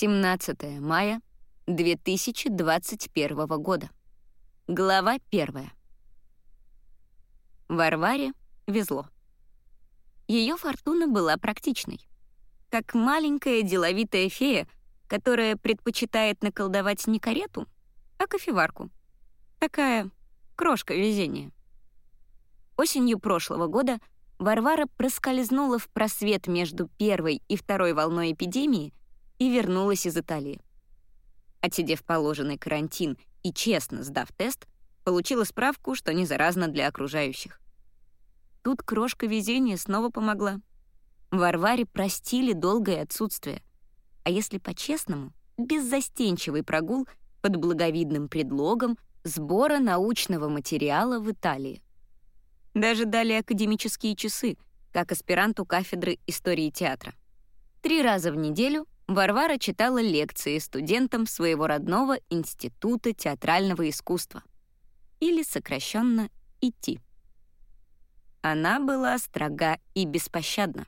17 мая 2021 года. Глава 1. Варваре везло. Ее фортуна была практичной. Как маленькая деловитая фея, которая предпочитает наколдовать не карету, а кофеварку. Такая крошка везения. Осенью прошлого года Варвара проскользнула в просвет между первой и второй волной эпидемии и вернулась из Италии. Отсидев положенный карантин и честно сдав тест, получила справку, что не заразна для окружающих. Тут крошка везения снова помогла. Варваре простили долгое отсутствие. А если по-честному, беззастенчивый прогул под благовидным предлогом сбора научного материала в Италии. Даже дали академические часы, как аспиранту кафедры истории театра. Три раза в неделю Варвара читала лекции студентам своего родного Института театрального искусства. Или сокращенно «ИТИ». Она была строга и беспощадна,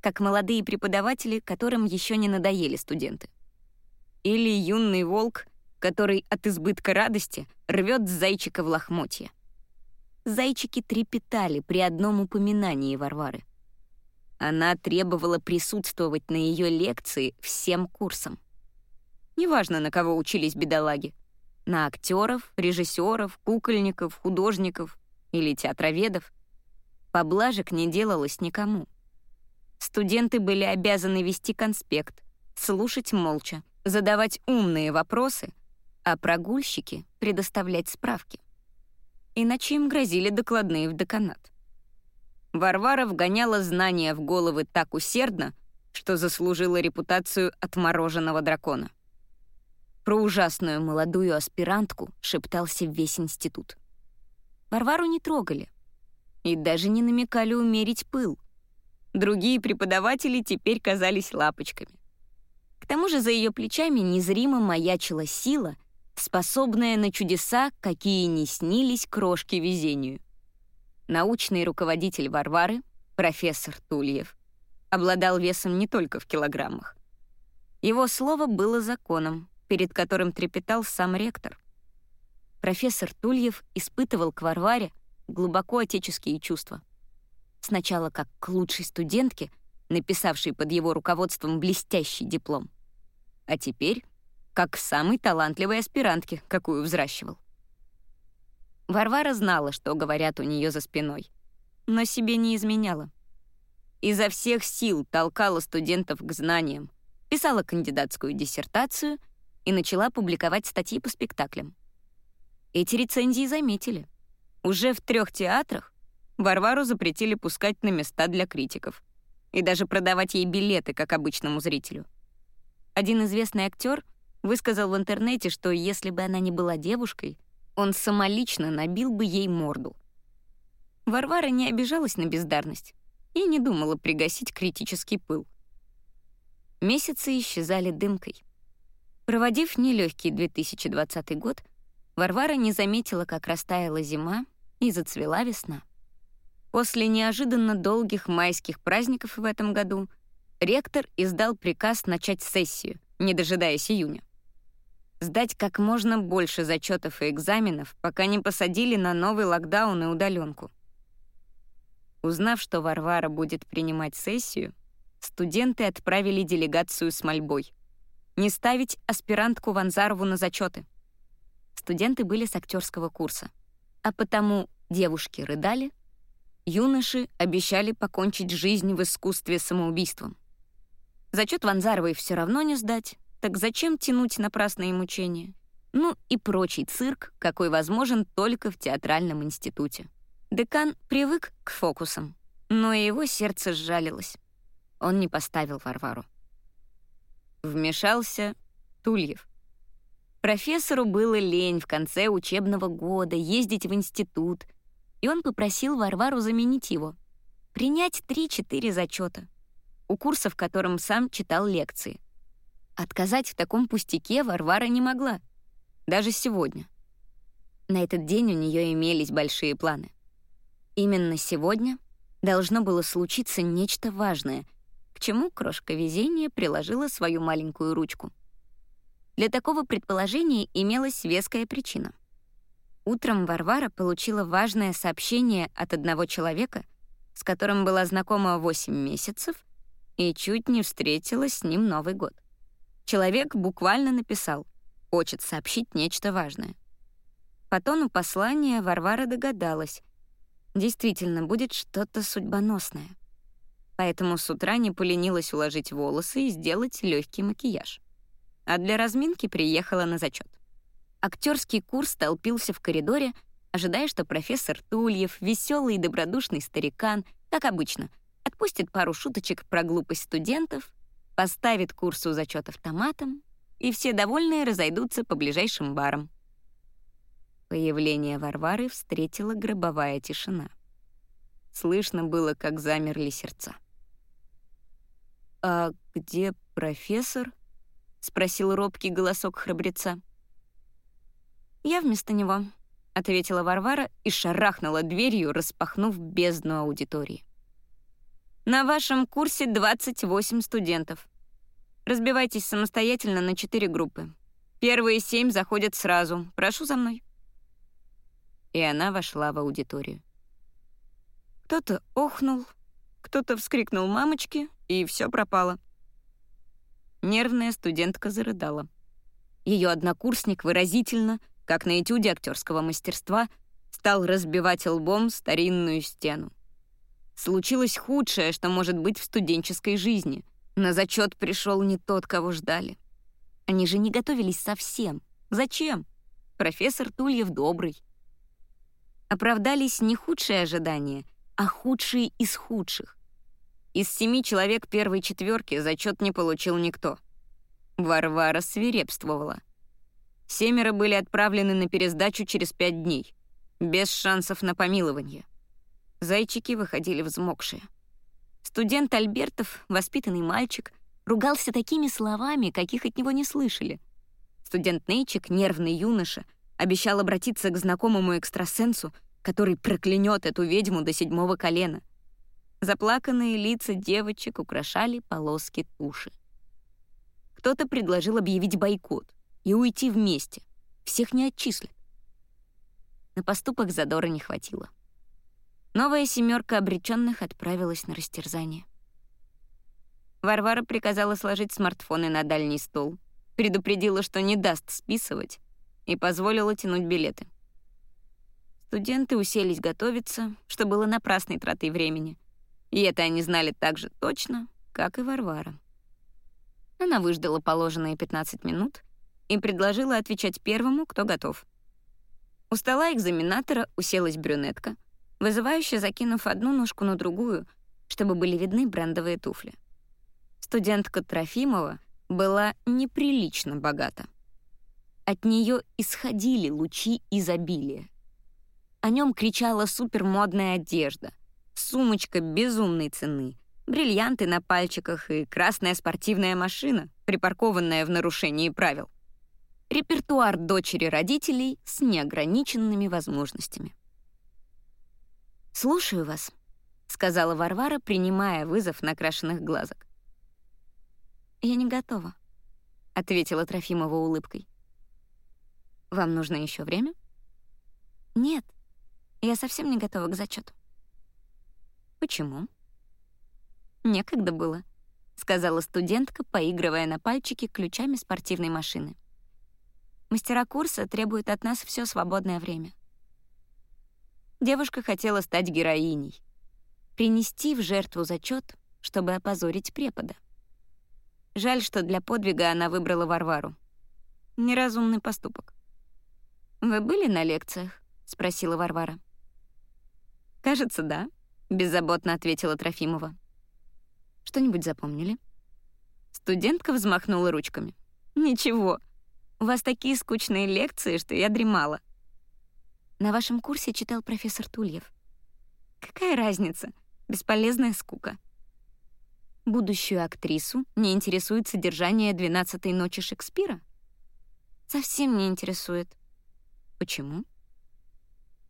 как молодые преподаватели, которым еще не надоели студенты. Или юный волк, который от избытка радости рвет зайчика в лохмотье. Зайчики трепетали при одном упоминании Варвары. Она требовала присутствовать на ее лекции всем курсом. Неважно, на кого учились бедолаги. На актеров, режиссеров, кукольников, художников или театроведов. Поблажек не делалось никому. Студенты были обязаны вести конспект, слушать молча, задавать умные вопросы, а прогульщики — предоставлять справки иначе им грозили докладные в деканат. Варвара вгоняла знания в головы так усердно, что заслужила репутацию отмороженного дракона. Про ужасную молодую аспирантку шептался весь институт. Варвару не трогали и даже не намекали умерить пыл. Другие преподаватели теперь казались лапочками. К тому же за ее плечами незримо маячила сила, способная на чудеса, какие не снились крошки везению. Научный руководитель Варвары, профессор Тульев, обладал весом не только в килограммах. Его слово было законом, перед которым трепетал сам ректор. Профессор Тульев испытывал к Варваре глубоко отеческие чувства. Сначала как к лучшей студентке, написавшей под его руководством блестящий диплом. А теперь как к самой талантливой аспирантке, какую взращивал. Варвара знала, что говорят у нее за спиной, но себе не изменяла. Изо всех сил толкала студентов к знаниям, писала кандидатскую диссертацию и начала публиковать статьи по спектаклям. Эти рецензии заметили. Уже в трех театрах Варвару запретили пускать на места для критиков и даже продавать ей билеты, как обычному зрителю. Один известный актер высказал в интернете, что если бы она не была девушкой, он самолично набил бы ей морду. Варвара не обижалась на бездарность и не думала пригасить критический пыл. Месяцы исчезали дымкой. Проводив нелегкий 2020 год, Варвара не заметила, как растаяла зима и зацвела весна. После неожиданно долгих майских праздников в этом году ректор издал приказ начать сессию, не дожидаясь июня сдать как можно больше зачетов и экзаменов, пока не посадили на новый локдаун и удаленку. Узнав, что Варвара будет принимать сессию, студенты отправили делегацию с мольбой не ставить аспирантку Ванзарову на зачеты. Студенты были с актерского курса, а потому девушки рыдали, юноши обещали покончить жизнь в искусстве самоубийством. Зачет Ванзаровой все равно не сдать, так зачем тянуть напрасные мучения? Ну и прочий цирк, какой возможен только в театральном институте. Декан привык к фокусам, но его сердце сжалилось. Он не поставил Варвару. Вмешался Тульев. Профессору было лень в конце учебного года ездить в институт, и он попросил Варвару заменить его, принять 3-4 зачета, у курса, в котором сам читал лекции. Отказать в таком пустяке Варвара не могла. Даже сегодня. На этот день у нее имелись большие планы. Именно сегодня должно было случиться нечто важное, к чему крошка везения приложила свою маленькую ручку. Для такого предположения имелась веская причина. Утром Варвара получила важное сообщение от одного человека, с которым была знакома 8 месяцев и чуть не встретилась с ним Новый год. Человек буквально написал «Хочет сообщить нечто важное». По тону послания Варвара догадалась. Действительно, будет что-то судьбоносное. Поэтому с утра не поленилась уложить волосы и сделать легкий макияж. А для разминки приехала на зачет. Актерский курс толпился в коридоре, ожидая, что профессор Тульев, веселый и добродушный старикан, как обычно, отпустит пару шуточек про глупость студентов, поставит курсу зачет автоматом, и все довольные разойдутся по ближайшим барам. Появление Варвары встретила гробовая тишина. Слышно было, как замерли сердца. «А где профессор?» — спросил робкий голосок храбреца. «Я вместо него», — ответила Варвара и шарахнула дверью, распахнув бездну аудитории. «На вашем курсе 28 студентов. Разбивайтесь самостоятельно на четыре группы. Первые семь заходят сразу. Прошу за мной» и она вошла в аудиторию. Кто-то охнул, кто-то вскрикнул «мамочки», и все пропало. Нервная студентка зарыдала. Ее однокурсник выразительно, как на этюде актерского мастерства, стал разбивать лбом старинную стену. Случилось худшее, что может быть в студенческой жизни. На зачет пришел не тот, кого ждали. Они же не готовились совсем. Зачем? Профессор Тульев добрый, оправдались не худшие ожидания, а худшие из худших. Из семи человек первой четверки зачет не получил никто. Варвара свирепствовала. Семеро были отправлены на пересдачу через пять дней, без шансов на помилование. Зайчики выходили взмокшие. Студент Альбертов, воспитанный мальчик, ругался такими словами, каких от него не слышали. Студент Нейчик, нервный юноша, обещал обратиться к знакомому экстрасенсу, который проклянет эту ведьму до седьмого колена. Заплаканные лица девочек украшали полоски туши. Кто-то предложил объявить бойкот и уйти вместе. Всех не отчислят. На поступок задора не хватило. Новая семерка обреченных отправилась на растерзание. Варвара приказала сложить смартфоны на дальний стол, предупредила, что не даст списывать, и позволила тянуть билеты. Студенты уселись готовиться, что было напрасной тратой времени. И это они знали так же точно, как и Варвара. Она выждала положенные 15 минут и предложила отвечать первому, кто готов. У стола экзаменатора уселась брюнетка, вызывающе закинув одну ножку на другую, чтобы были видны брендовые туфли. Студентка Трофимова была неприлично богата. От нее исходили лучи изобилия. О нем кричала супермодная одежда, сумочка безумной цены, бриллианты на пальчиках и красная спортивная машина, припаркованная в нарушении правил. Репертуар дочери родителей с неограниченными возможностями. «Слушаю вас», — сказала Варвара, принимая вызов накрашенных глазок. «Я не готова», — ответила Трофимова улыбкой. Вам нужно еще время? Нет, я совсем не готова к зачету. Почему? Некогда было, сказала студентка, поигрывая на пальчике ключами спортивной машины. Мастера курса требуют от нас все свободное время. Девушка хотела стать героиней, принести в жертву зачет, чтобы опозорить препода. Жаль, что для подвига она выбрала Варвару. Неразумный поступок. «Вы были на лекциях?» — спросила Варвара. «Кажется, да», — беззаботно ответила Трофимова. «Что-нибудь запомнили?» Студентка взмахнула ручками. «Ничего, у вас такие скучные лекции, что я дремала». «На вашем курсе читал профессор Тульев». «Какая разница? Бесполезная скука». Будущую актрису не интересует содержание «Двенадцатой ночи» Шекспира? Совсем не интересует. Почему?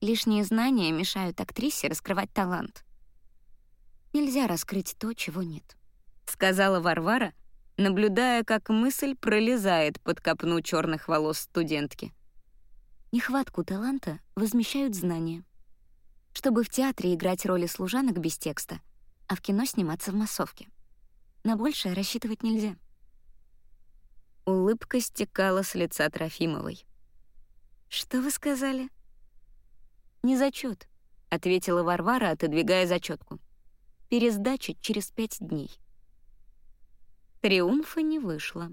Лишние знания мешают актрисе раскрывать талант. Нельзя раскрыть то, чего нет. — сказала Варвара, наблюдая, как мысль пролезает под копну черных волос студентки. Нехватку таланта возмещают знания. Чтобы в театре играть роли служанок без текста, а в кино сниматься в массовке. На большее рассчитывать нельзя. Улыбка стекала с лица Трофимовой. «Что вы сказали?» «Не зачет, ответила Варвара, отодвигая зачетку. «Пересдача через пять дней». Триумфа не вышло.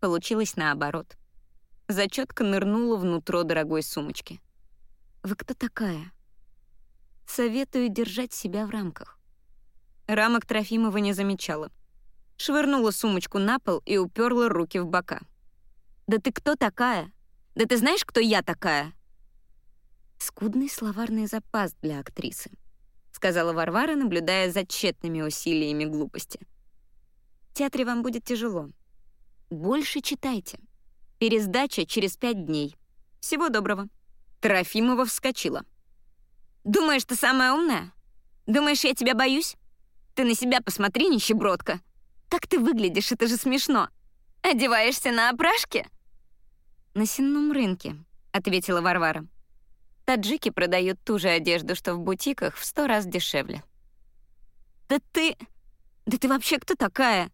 Получилось наоборот. Зачетка нырнула внутрь дорогой сумочки. «Вы кто такая?» «Советую держать себя в рамках». Рамок Трофимова не замечала. Швырнула сумочку на пол и уперла руки в бока. «Да ты кто такая? Да ты знаешь, кто я такая?» «Скудный словарный запас для актрисы», — сказала Варвара, наблюдая за тщетными усилиями глупости. «В театре вам будет тяжело. Больше читайте. Пересдача через пять дней. Всего доброго». Трофимова вскочила. «Думаешь, ты самая умная? Думаешь, я тебя боюсь? Ты на себя посмотри, нищебродка. Как ты выглядишь, это же смешно. Одеваешься на опрашке?» «На сенном рынке», — ответила Варвара. «Таджики продают ту же одежду, что в бутиках, в сто раз дешевле». «Да ты... Да ты вообще кто такая?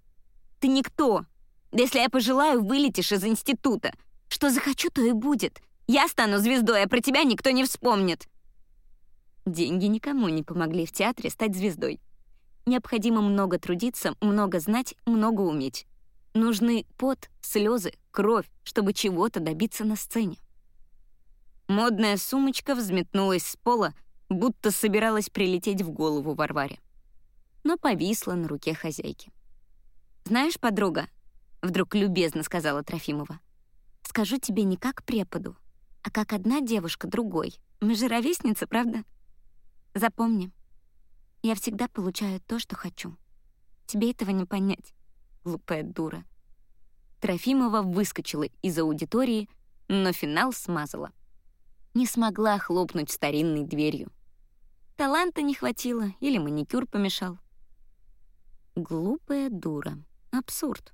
Ты никто. Да если я пожелаю, вылетишь из института. Что захочу, то и будет. Я стану звездой, а про тебя никто не вспомнит». Деньги никому не помогли в театре стать звездой. Необходимо много трудиться, много знать, много уметь. Нужны пот, слезы, кровь, чтобы чего-то добиться на сцене. Модная сумочка взметнулась с пола, будто собиралась прилететь в голову Варваре. Но повисла на руке хозяйки. «Знаешь, подруга, вдруг любезно сказала Трофимова. «Скажу тебе не как преподу, а как одна девушка другой. Мы же ровесницы, правда? Запомни, я всегда получаю то, что хочу. Тебе этого не понять, глупая дура». Трофимова выскочила из аудитории, но финал смазала. Не смогла хлопнуть старинной дверью. Таланта не хватило или маникюр помешал. Глупая дура. Абсурд.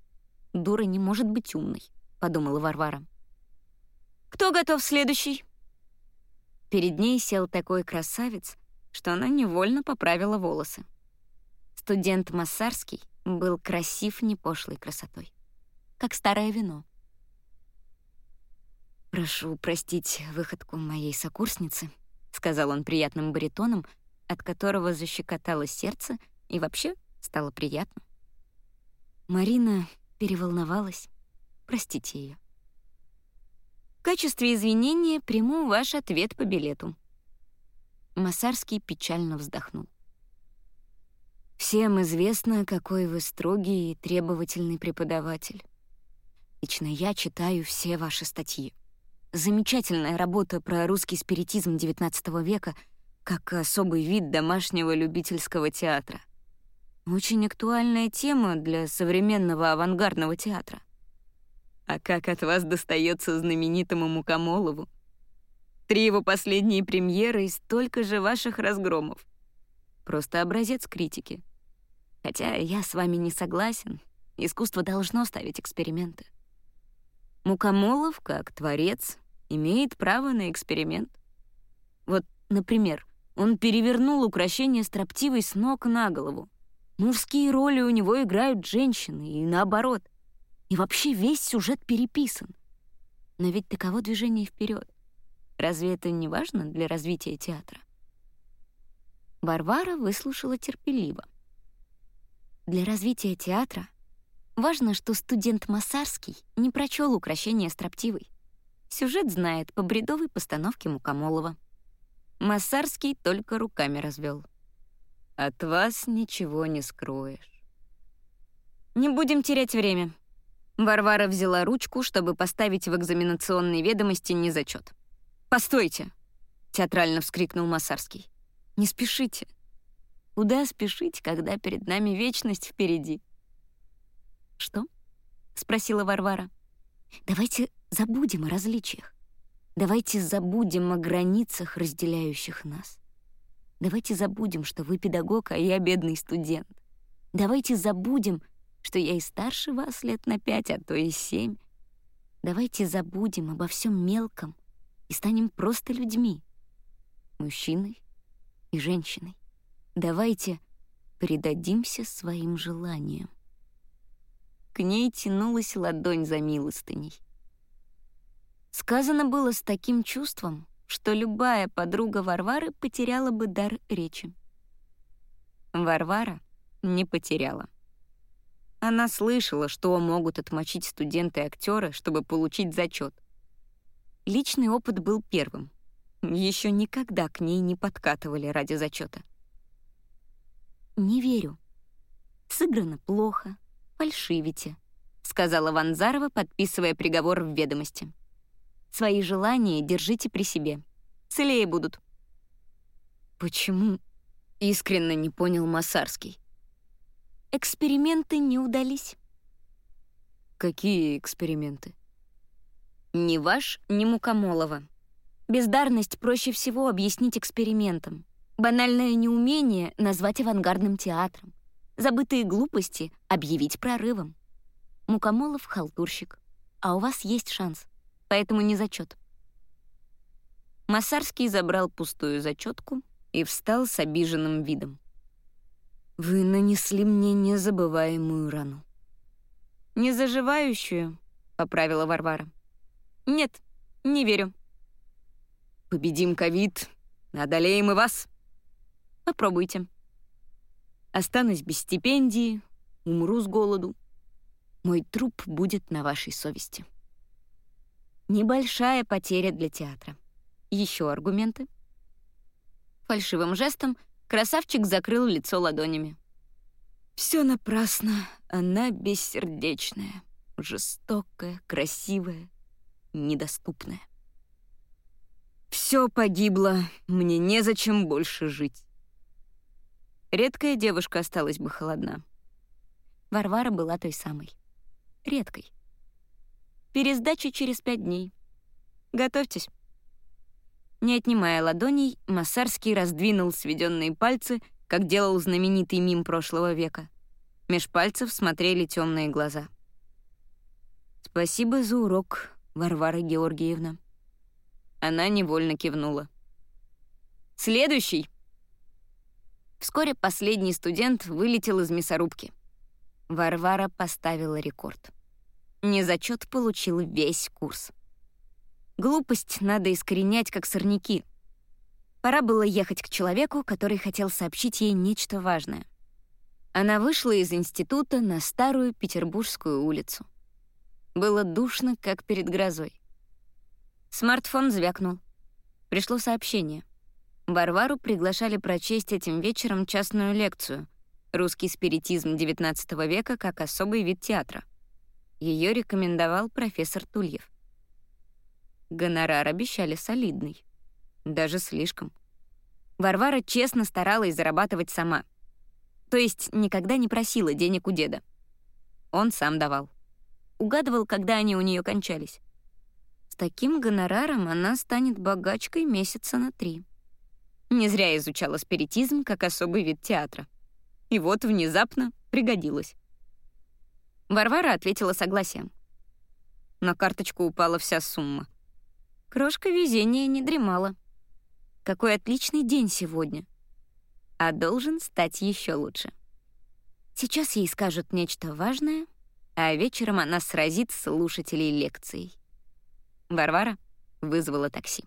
Дура не может быть умной, подумала Варвара. Кто готов следующий? Перед ней сел такой красавец, что она невольно поправила волосы. Студент Массарский был красив непошлой красотой, как старое вино. «Прошу простить выходку моей сокурсницы», — сказал он приятным баритоном, от которого защекотало сердце и вообще стало приятно. Марина переволновалась. Простите ее. В качестве извинения приму ваш ответ по билету. Масарский печально вздохнул. Всем известно, какой вы строгий и требовательный преподаватель. Лично я читаю все ваши статьи. Замечательная работа про русский спиритизм XIX века как особый вид домашнего любительского театра. Очень актуальная тема для современного авангардного театра. А как от вас достается знаменитому Мукомолову? Три его последние премьеры и столько же ваших разгромов. Просто образец критики. Хотя я с вами не согласен. Искусство должно ставить эксперименты. Мукомолов, как творец, имеет право на эксперимент. Вот, например, он перевернул украшение строптивой с ног на голову. Мужские роли у него играют женщины, и наоборот. И вообще весь сюжет переписан. Но ведь таково движение вперед. Разве это не важно для развития театра? Варвара выслушала терпеливо. Для развития театра важно, что студент Масарский не прочел украшение строптивой. Сюжет знает по бредовой постановке Мукомолова. Масарский только руками развел. От вас ничего не скроешь. Не будем терять время. Варвара взяла ручку, чтобы поставить в экзаменационной ведомости незачет. «Постойте!» — театрально вскрикнул Масарский. «Не спешите. Куда спешить, когда перед нами вечность впереди?» «Что?» — спросила Варвара. «Давайте забудем о различиях. Давайте забудем о границах, разделяющих нас. Давайте забудем, что вы педагог, а я бедный студент. Давайте забудем, что я и старше вас лет на пять, а то и семь. Давайте забудем обо всем мелком и станем просто людьми. Мужчиной и женщиной. Давайте предадимся своим желаниям. К ней тянулась ладонь за милостыней. Сказано было с таким чувством, что любая подруга Варвары потеряла бы дар речи. Варвара не потеряла. Она слышала, что могут отмочить студенты-актеры, чтобы получить зачет. Личный опыт был первым. Еще никогда к ней не подкатывали ради зачета. «Не верю. Сыграно плохо. Фальшивите», — сказала Ванзарова, подписывая приговор в ведомости. «Свои желания держите при себе. Целее будут». «Почему?» — искренне не понял Масарский. Эксперименты не удались. Какие эксперименты? Ни ваш, ни Мукомолова. Бездарность проще всего объяснить экспериментом. Банальное неумение назвать авангардным театром. Забытые глупости объявить прорывом. Мукомолов — халтурщик. А у вас есть шанс, поэтому не зачет. Масарский забрал пустую зачетку и встал с обиженным видом. Вы нанесли мне незабываемую рану. «Незаживающую», — поправила Варвара. «Нет, не верю». «Победим ковид, одолеем и вас». «Попробуйте». «Останусь без стипендии, умру с голоду. Мой труп будет на вашей совести». Небольшая потеря для театра. Еще аргументы? Фальшивым жестом Красавчик закрыл лицо ладонями. Все напрасно. Она бессердечная, жестокая, красивая, недоступная. Все погибло, мне незачем больше жить. Редкая девушка осталась бы холодна. Варвара была той самой. Редкой. Пересдача через пять дней. Готовьтесь. Не отнимая ладоней, Массарский раздвинул сведенные пальцы, как делал знаменитый мим прошлого века. Меж пальцев смотрели темные глаза. «Спасибо за урок, Варвара Георгиевна». Она невольно кивнула. «Следующий!» Вскоре последний студент вылетел из мясорубки. Варвара поставила рекорд. Незачет получил весь курс. Глупость надо искоренять, как сорняки. Пора было ехать к человеку, который хотел сообщить ей нечто важное. Она вышла из института на старую Петербургскую улицу. Было душно, как перед грозой. Смартфон звякнул. Пришло сообщение. Варвару приглашали прочесть этим вечером частную лекцию «Русский спиритизм XIX века как особый вид театра». Ее рекомендовал профессор Тульев. Гонорар обещали солидный. Даже слишком. Варвара честно старалась зарабатывать сама. То есть никогда не просила денег у деда. Он сам давал. Угадывал, когда они у нее кончались. С таким гонораром она станет богачкой месяца на три. Не зря изучала спиритизм как особый вид театра. И вот внезапно пригодилась. Варвара ответила согласием. На карточку упала вся сумма — Крошка везения не дремала. Какой отличный день сегодня. А должен стать еще лучше. Сейчас ей скажут нечто важное, а вечером она сразит слушателей лекций. Варвара вызвала такси.